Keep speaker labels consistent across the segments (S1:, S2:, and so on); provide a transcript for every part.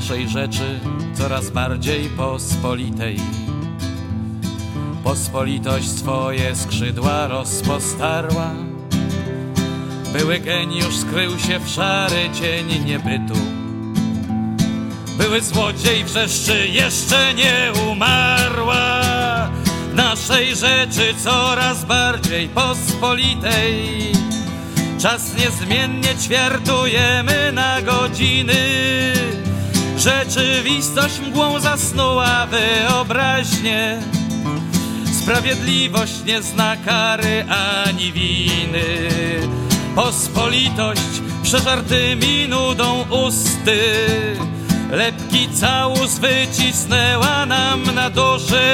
S1: naszej rzeczy coraz bardziej pospolitej. Pospolitość swoje skrzydła rozpostarła. Były geniusz skrył się w szary cień niebytu. Były złodziej wrzeszczy jeszcze nie umarła. Naszej rzeczy coraz bardziej pospolitej. Czas niezmiennie ćwiartujemy na godziny. Rzeczywistość mgłą zasnuła wyobraźnie. Sprawiedliwość nie zna kary ani winy. Pospolitość przeżartymi nudą usty. Lepki całus wycisnęła nam na duszy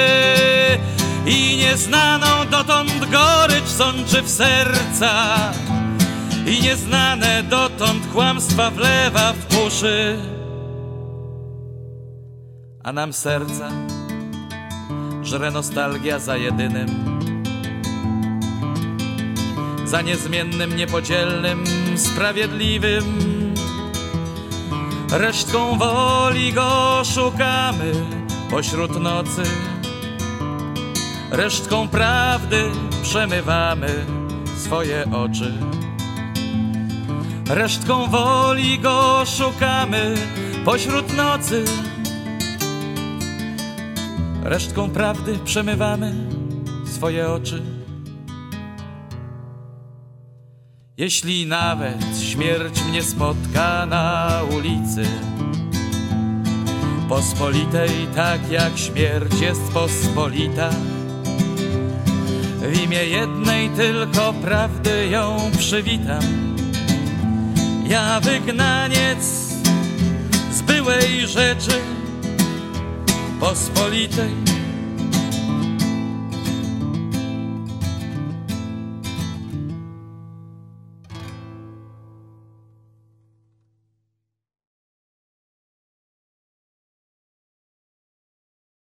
S1: i nieznaną dotąd gorycz sączy w serca i nieznane dotąd kłamstwa wlewa w uszy. A nam serca żre nostalgia za jedynym, za niezmiennym, niepodzielnym, sprawiedliwym. Resztką woli go szukamy pośród nocy, resztką prawdy przemywamy swoje oczy. Resztką woli go szukamy pośród nocy. Resztką prawdy przemywamy swoje oczy. Jeśli nawet śmierć mnie spotka na ulicy, pospolitej tak jak śmierć jest pospolita, w imię jednej tylko prawdy ją przywitam. Ja wygnaniec z byłej rzeczy pospolitej